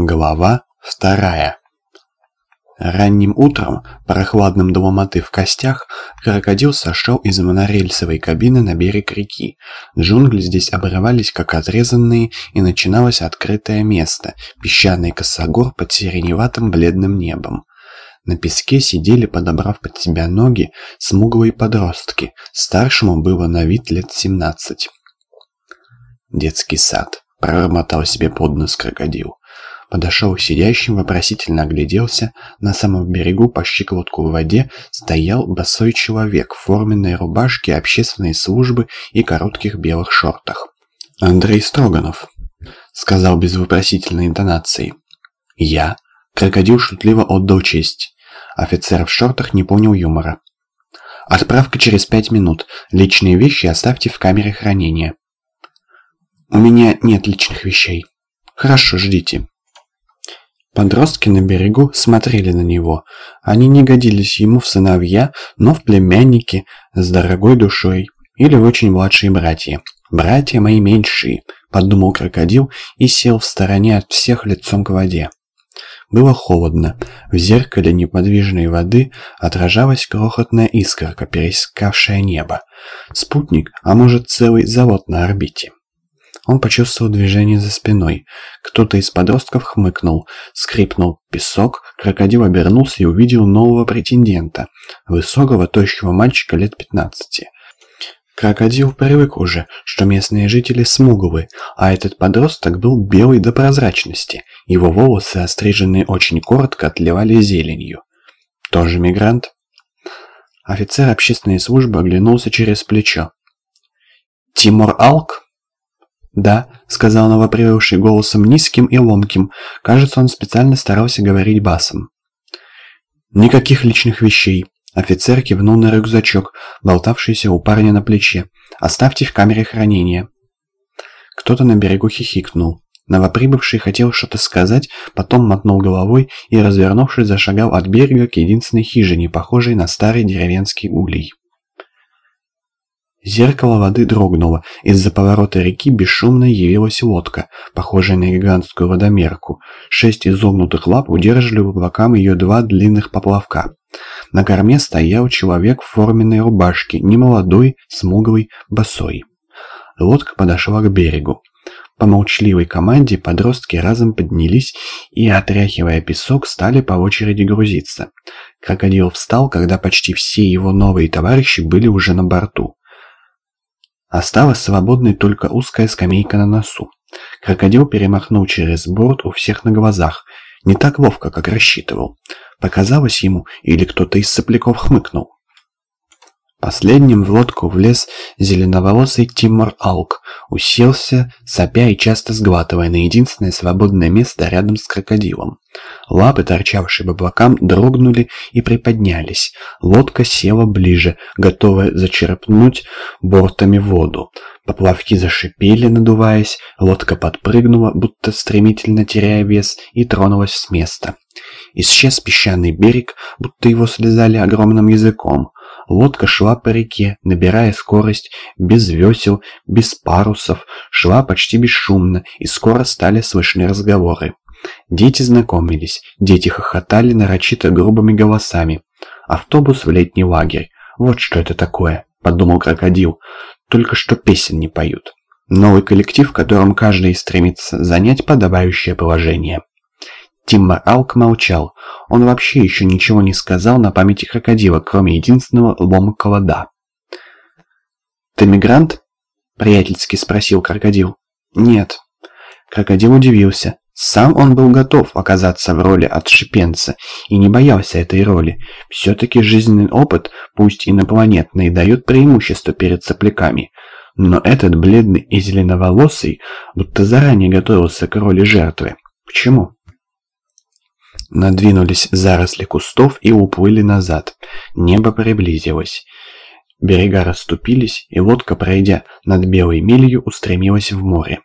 Глава вторая. Ранним утром, прохладным до ломоты в костях, крокодил сошел из монорельсовой кабины на берег реки. Джунгли здесь обрывались как отрезанные, и начиналось открытое место, песчаный косогор под сиреневатым бледным небом. На песке сидели, подобрав под себя ноги, смуглые подростки, старшему было на вид лет семнадцать. «Детский сад», — прормотал себе под нос крокодил подошел к сидящим, вопросительно огляделся. На самом берегу по щиколотку в воде стоял босой человек в форменной рубашке общественной службы и коротких белых шортах. «Андрей Строганов», — сказал без вопросительной интонации. «Я?» — крокодил шутливо отдал честь. Офицер в шортах не понял юмора. «Отправка через пять минут. Личные вещи оставьте в камере хранения». «У меня нет личных вещей». «Хорошо, ждите». Подростки на берегу смотрели на него. Они не годились ему в сыновья, но в племянники с дорогой душой. Или очень младшие братья. «Братья мои меньшие», — подумал крокодил и сел в стороне от всех лицом к воде. Было холодно. В зеркале неподвижной воды отражалась крохотная искорка, пересекавшая небо. Спутник, а может целый завод на орбите. Он почувствовал движение за спиной. Кто-то из подростков хмыкнул, скрипнул песок, крокодил обернулся и увидел нового претендента, высокого, тощего мальчика лет 15. Крокодил привык уже, что местные жители смуглые, а этот подросток был белый до прозрачности. Его волосы, остриженные очень коротко, отливали зеленью. Тоже мигрант? Офицер общественной службы оглянулся через плечо. «Тимур Алк?» «Да», — сказал новоприбывший голосом низким и ломким. Кажется, он специально старался говорить басом. «Никаких личных вещей». Офицер кивнул на рюкзачок, болтавшийся у парня на плече. «Оставьте в камере хранения». Кто-то на берегу хихикнул. Новоприбывший хотел что-то сказать, потом мотнул головой и, развернувшись, зашагал от берега к единственной хижине, похожей на старый деревенский улей. Зеркало воды дрогнуло. Из-за поворота реки бесшумно явилась лодка, похожая на гигантскую водомерку. Шесть изогнутых лап удерживали по бокам ее два длинных поплавка. На корме стоял человек в форменной рубашке, немолодой, смуглый, босой. Лодка подошла к берегу. По молчаливой команде подростки разом поднялись и, отряхивая песок, стали по очереди грузиться. Крокодил встал, когда почти все его новые товарищи были уже на борту. Осталась свободной только узкая скамейка на носу. Крокодил перемахнул через борт у всех на глазах. Не так ловко, как рассчитывал. Показалось ему, или кто-то из сопляков хмыкнул. Последним в лодку влез зеленоволосый Тимур Алк, уселся, сопя и часто сглатывая на единственное свободное место рядом с крокодилом. Лапы, торчавшие по бокам, дрогнули и приподнялись. Лодка села ближе, готовая зачерпнуть бортами воду. Поплавки зашипели, надуваясь, лодка подпрыгнула, будто стремительно теряя вес, и тронулась с места. Исчез песчаный берег, будто его слезали огромным языком. Лодка шла по реке, набирая скорость, без весел, без парусов, шла почти бесшумно, и скоро стали слышны разговоры. Дети знакомились, дети хохотали нарочито грубыми голосами. Автобус в летний лагерь. Вот что это такое, подумал крокодил. Только что песен не поют. Новый коллектив, в котором каждый стремится занять подобающее положение. Тиммар Алк молчал. Он вообще еще ничего не сказал на памяти крокодила, кроме единственного ломкого «да». «Ты мигрант?» — приятельски спросил крокодил. «Нет». Крокодил удивился. Сам он был готов оказаться в роли отшипенца и не боялся этой роли. Все-таки жизненный опыт, пусть инопланетный, дает преимущество перед сопляками. Но этот бледный и зеленоволосый будто заранее готовился к роли жертвы. Почему? Надвинулись заросли кустов и уплыли назад. Небо приблизилось. Берега расступились, и лодка, пройдя над белой мелью, устремилась в море.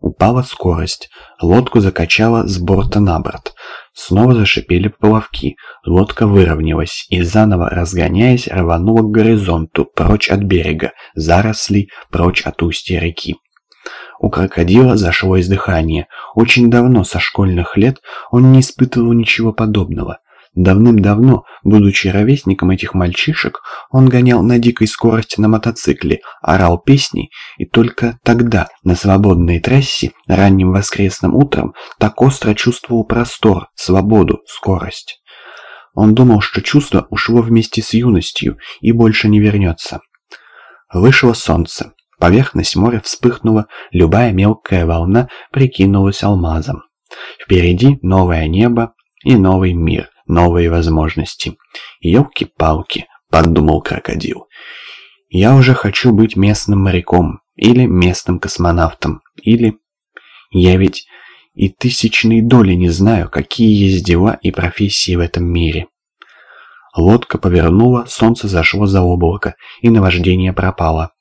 Упала скорость. Лодку закачало с борта на борт. Снова зашипели поплавки. Лодка выровнялась и, заново разгоняясь, рванула к горизонту, прочь от берега, зарослей, прочь от устья реки. У крокодила зашло издыхание. Очень давно, со школьных лет, он не испытывал ничего подобного. Давным-давно, будучи ровесником этих мальчишек, он гонял на дикой скорости на мотоцикле, орал песни, и только тогда, на свободной трассе, ранним воскресным утром, так остро чувствовал простор, свободу, скорость. Он думал, что чувство ушло вместе с юностью и больше не вернется. Вышло солнце. Поверхность моря вспыхнула, любая мелкая волна прикинулась алмазом. Впереди новое небо и новый мир, новые возможности. «Елки-палки», — подумал крокодил. «Я уже хочу быть местным моряком, или местным космонавтом, или... Я ведь и тысячной доли не знаю, какие есть дела и профессии в этом мире». Лодка повернула, солнце зашло за облако, и наваждение пропало.